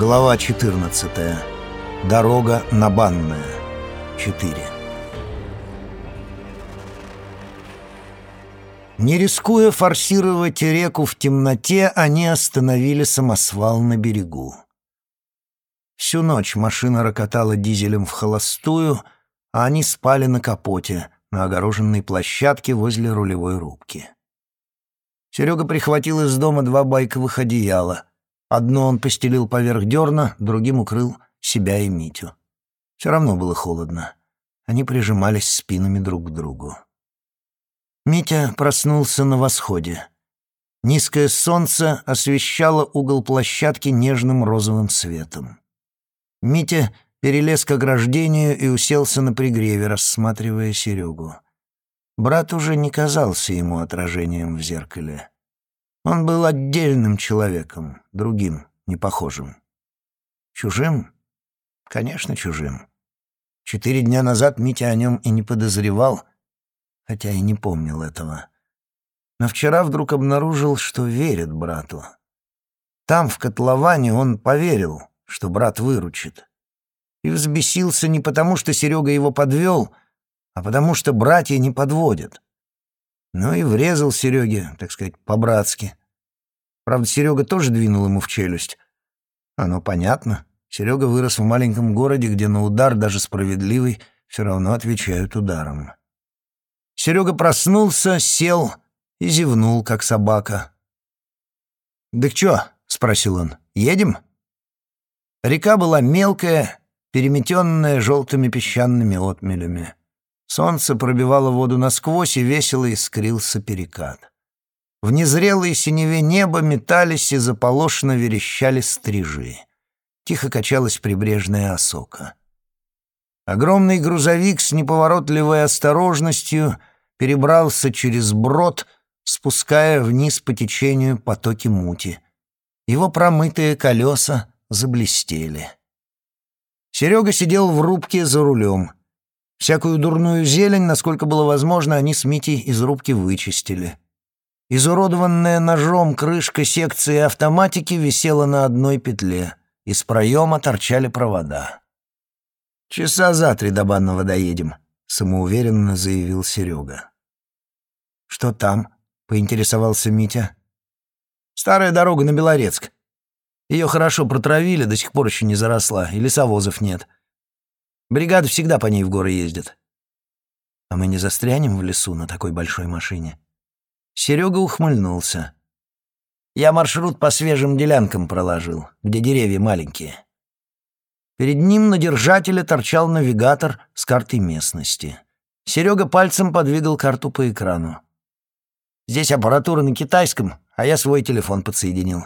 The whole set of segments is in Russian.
Глава 14. Дорога на Банная. 4. Не рискуя форсировать реку в темноте, они остановили самосвал на берегу. Всю ночь машина рокотала дизелем в холостую, а они спали на капоте, на огороженной площадке возле рулевой рубки. Серега прихватил из дома два байковых одеяла. Одно он постелил поверх дерна, другим укрыл себя и Митю. Все равно было холодно. Они прижимались спинами друг к другу. Митя проснулся на восходе. Низкое солнце освещало угол площадки нежным розовым светом. Митя перелез к ограждению и уселся на пригреве, рассматривая Серегу. Брат уже не казался ему отражением в зеркале. Он был отдельным человеком, другим, непохожим. Чужим? Конечно, чужим. Четыре дня назад Митя о нем и не подозревал, хотя и не помнил этого. Но вчера вдруг обнаружил, что верит брату. Там, в котловане, он поверил, что брат выручит. И взбесился не потому, что Серега его подвел, а потому что братья не подводят. Ну и врезал Сереге, так сказать, по-братски. Правда, Серега тоже двинул ему в челюсть. Оно понятно. Серега вырос в маленьком городе, где на удар, даже справедливый, все равно отвечают ударом. Серега проснулся, сел и зевнул, как собака. «Да чё?» — спросил он. «Едем?» Река была мелкая, переметенная желтыми песчаными отмелями. Солнце пробивало воду насквозь, и весело искрился перекат. В незрелой синеве неба метались и заполошно верещали стрижи. Тихо качалась прибрежная осока. Огромный грузовик с неповоротливой осторожностью перебрался через брод, спуская вниз по течению потоки мути. Его промытые колеса заблестели. Серега сидел в рубке за рулем — Всякую дурную зелень, насколько было возможно, они с Митей из рубки вычистили. Изуродованная ножом крышка секции автоматики висела на одной петле. Из проема торчали провода. «Часа за три до банного доедем», — самоуверенно заявил Серега. «Что там?» — поинтересовался Митя. «Старая дорога на Белорецк. Ее хорошо протравили, до сих пор еще не заросла, и лесовозов нет». Бригада всегда по ней в горы ездит. А мы не застрянем в лесу на такой большой машине? Серега ухмыльнулся. Я маршрут по свежим делянкам проложил, где деревья маленькие. Перед ним на держателе торчал навигатор с картой местности. Серега пальцем подвигал карту по экрану. Здесь аппаратура на китайском, а я свой телефон подсоединил.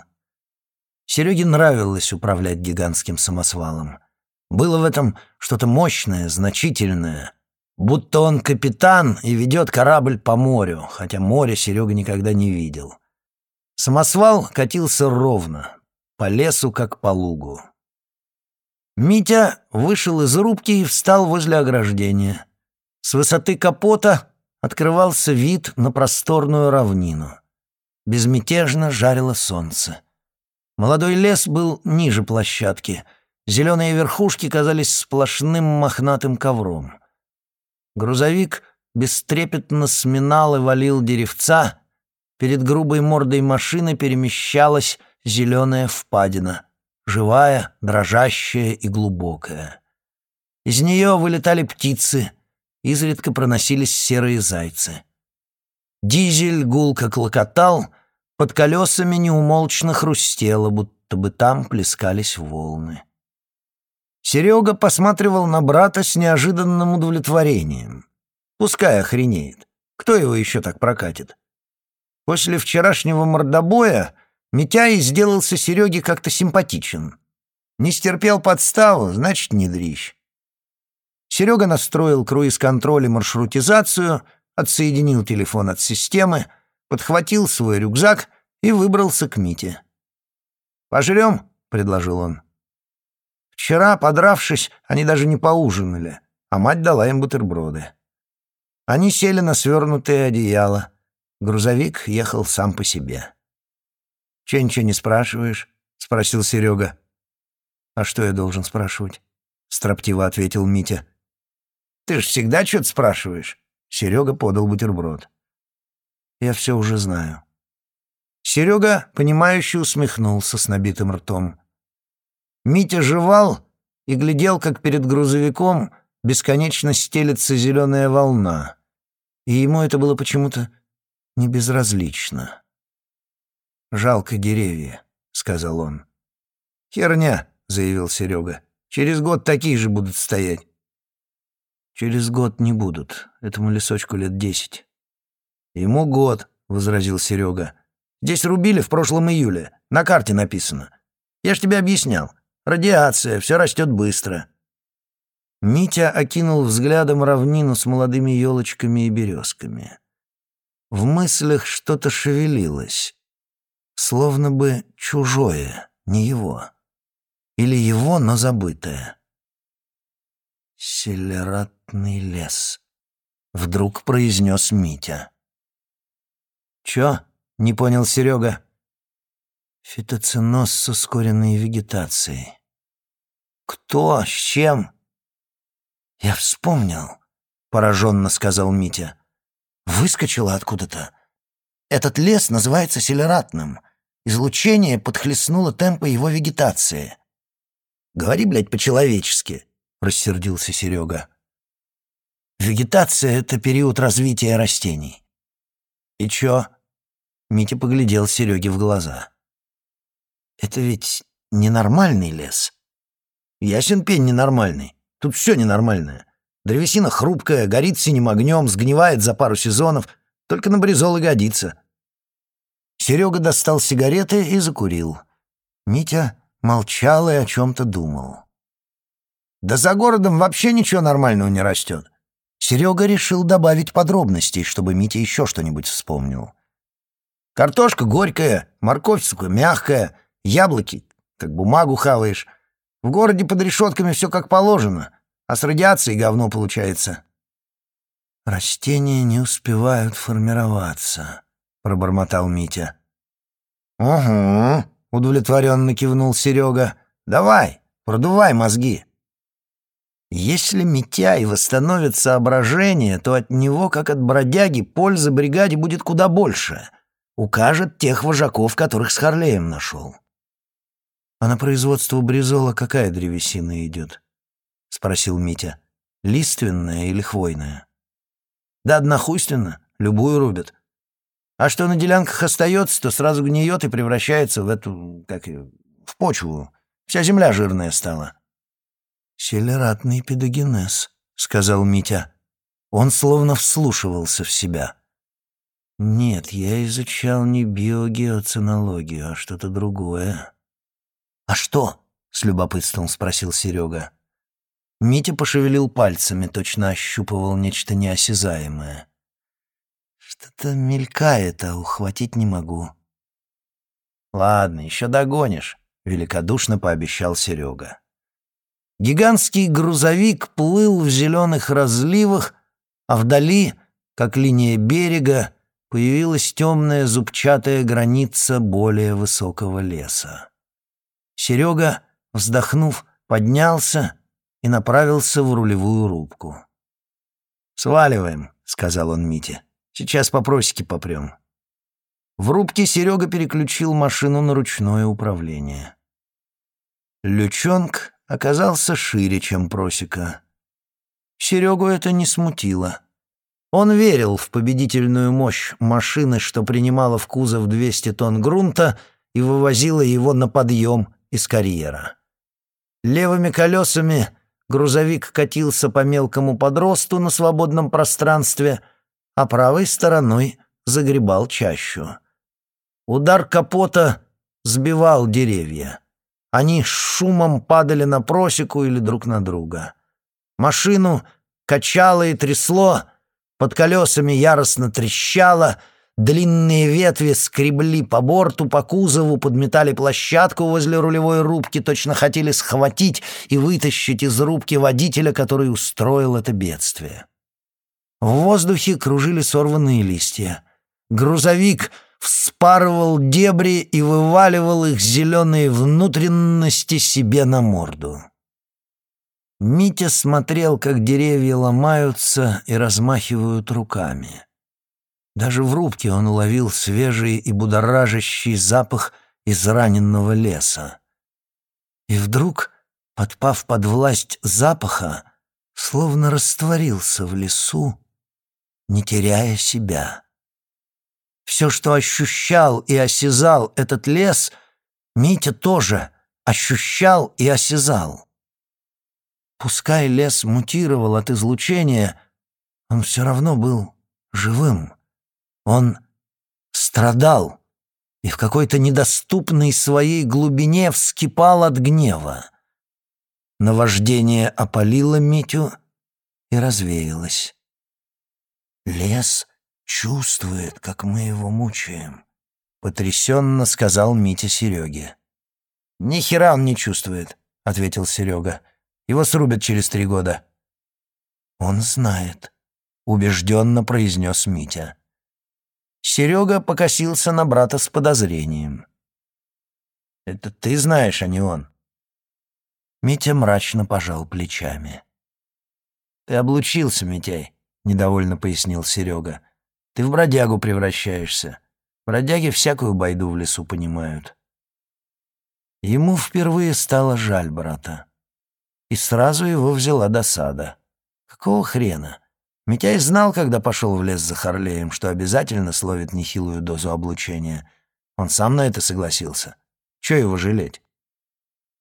Сереге нравилось управлять гигантским самосвалом. Было в этом что-то мощное, значительное. Будто он капитан и ведет корабль по морю, хотя море Серега никогда не видел. Самосвал катился ровно, по лесу, как по лугу. Митя вышел из рубки и встал возле ограждения. С высоты капота открывался вид на просторную равнину. Безмятежно жарило солнце. Молодой лес был ниже площадки — Зеленые верхушки казались сплошным мохнатым ковром. Грузовик бестрепетно сминал и валил деревца. Перед грубой мордой машины перемещалась зеленая впадина, живая, дрожащая и глубокая. Из нее вылетали птицы, изредка проносились серые зайцы. Дизель гулко клокотал, под колесами неумолчно хрустело, будто бы там плескались волны. Серега посматривал на брата с неожиданным удовлетворением. Пускай охренеет. Кто его еще так прокатит? После вчерашнего мордобоя Митяй сделался Сереге как-то симпатичен. Не стерпел подставу, значит, не дрищ. Серега настроил круиз-контроль и маршрутизацию, отсоединил телефон от системы, подхватил свой рюкзак и выбрался к Мите. «Пожрем?» — предложил он. Вчера, подравшись, они даже не поужинали, а мать дала им бутерброды. Они сели на свернутое одеяло. Грузовик ехал сам по себе. «Че ничего не спрашиваешь?» — спросил Серега. «А что я должен спрашивать?» — строптиво ответил Митя. «Ты ж всегда что-то спрашиваешь». Серега подал бутерброд. «Я все уже знаю». Серега, понимающе усмехнулся с набитым ртом. Митя жевал и глядел, как перед грузовиком бесконечно стелется зеленая волна, и ему это было почему-то не безразлично. «Жалко деревья», — сказал он. «Херня», — заявил Серега. «Через год такие же будут стоять». «Через год не будут. Этому лесочку лет десять». «Ему год», — возразил Серега. «Здесь рубили в прошлом июле. На карте написано. Я ж тебе объяснял. Радиация, все растет быстро». Митя окинул взглядом равнину с молодыми елочками и березками. В мыслях что-то шевелилось, словно бы чужое, не его. Или его, но забытое. «Селератный лес», — вдруг произнес Митя. «Чё?» — не понял Серега. «Фитоценоз с ускоренной вегетацией». «Кто? С чем?» «Я вспомнил», — пораженно сказал Митя. «Выскочила откуда-то. Этот лес называется селератным. Излучение подхлестнуло темпы его вегетации. Говори, блядь, по-человечески, рассердился Серега. Вегетация — это период развития растений. И чё? Митя поглядел Сереге в глаза. Это ведь ненормальный лес. Ясен пень ненормальный. Тут все ненормальное. Древесина хрупкая, горит синим огнем, сгнивает за пару сезонов. Только на бризол годится. Серега достал сигареты и закурил. Митя молчал и о чем-то думал. «Да за городом вообще ничего нормального не растет». Серега решил добавить подробностей, чтобы Митя еще что-нибудь вспомнил. «Картошка горькая, морковь, сука, мягкая, яблоки, как бумагу хаваешь. В городе под решетками все как положено, а с радиацией говно получается». «Растения не успевают формироваться», пробормотал Митя. «Угу», — удовлетворенно кивнул Серега. «Давай, продувай мозги». Если Митяй восстановит соображение, то от него, как от бродяги, пользы бригаде будет куда больше. Укажет тех вожаков, которых с Харлеем нашел. «А на производство бризола какая древесина идет?» — спросил Митя. «Лиственная или хвойная?» «Да однохуйственно, любую рубят. А что на делянках остается, то сразу гниет и превращается в эту, как в почву. Вся земля жирная стала. «Селератный педогенез», — сказал Митя. Он словно вслушивался в себя. «Нет, я изучал не биогеоценологию, а что-то другое». «А что?» — с любопытством спросил Серега. Митя пошевелил пальцами, точно ощупывал нечто неосязаемое. Что-то мелькает, а ухватить не могу. Ладно, еще догонишь, великодушно пообещал Серега. Гигантский грузовик плыл в зеленых разливах, а вдали, как линия берега, появилась темная зубчатая граница более высокого леса. Серега, вздохнув, поднялся и направился в рулевую рубку. «Сваливаем», — сказал он Мите. Сейчас по просеке попрем». В рубке Серега переключил машину на ручное управление. Лючонг оказался шире, чем просека. Серегу это не смутило. Он верил в победительную мощь машины, что принимала в кузов 200 тонн грунта и вывозила его на подъем из карьера. Левыми колесами грузовик катился по мелкому подросту на свободном пространстве — а правой стороной загребал чащу. Удар капота сбивал деревья. Они шумом падали на просеку или друг на друга. Машину качало и трясло, под колесами яростно трещало, длинные ветви скребли по борту, по кузову, подметали площадку возле рулевой рубки, точно хотели схватить и вытащить из рубки водителя, который устроил это бедствие. В воздухе кружили сорванные листья. Грузовик вспарывал дебри и вываливал их зеленые внутренности себе на морду. Митя смотрел, как деревья ломаются и размахивают руками. Даже в рубке он уловил свежий и будоражащий запах израненного леса. И вдруг, подпав под власть запаха, словно растворился в лесу, не теряя себя. Все, что ощущал и осязал этот лес, Митя тоже ощущал и осязал. Пускай лес мутировал от излучения, он все равно был живым. Он страдал и в какой-то недоступной своей глубине вскипал от гнева. Наваждение опалило Митю и развеялось. Лес чувствует, как мы его мучаем», — потрясенно сказал Митя Сереге. «Ни хера он не чувствует», — ответил Серега. «Его срубят через три года». «Он знает», — убежденно произнес Митя. Серега покосился на брата с подозрением. «Это ты знаешь, а не он?» Митя мрачно пожал плечами. «Ты облучился, Митяй», — недовольно пояснил Серега. Ты в бродягу превращаешься. Бродяги всякую байду в лесу понимают. Ему впервые стало жаль брата. И сразу его взяла досада. Какого хрена? Митяй знал, когда пошел в лес за Харлеем, что обязательно словит нехилую дозу облучения. Он сам на это согласился. Чего его жалеть?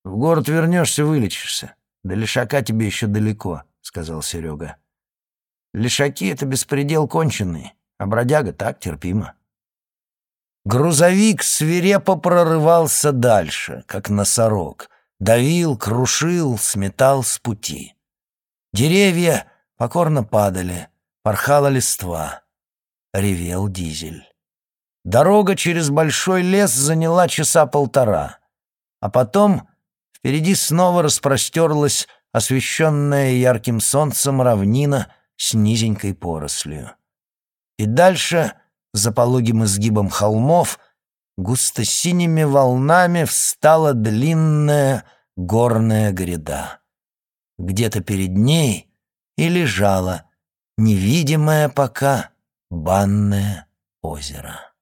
«В город вернешься, вылечишься. До Лишака тебе еще далеко», — сказал Серега. «Лишаки — это беспредел конченый а бродяга так терпимо. Грузовик свирепо прорывался дальше, как носорог, давил, крушил, сметал с пути. Деревья покорно падали, порхала листва, ревел дизель. Дорога через большой лес заняла часа полтора, а потом впереди снова распростерлась освещенная ярким солнцем равнина с низенькой порослью. И дальше, за пологим изгибом холмов, густо-синими волнами встала длинная горная гряда. Где-то перед ней и лежало невидимое пока банное озеро.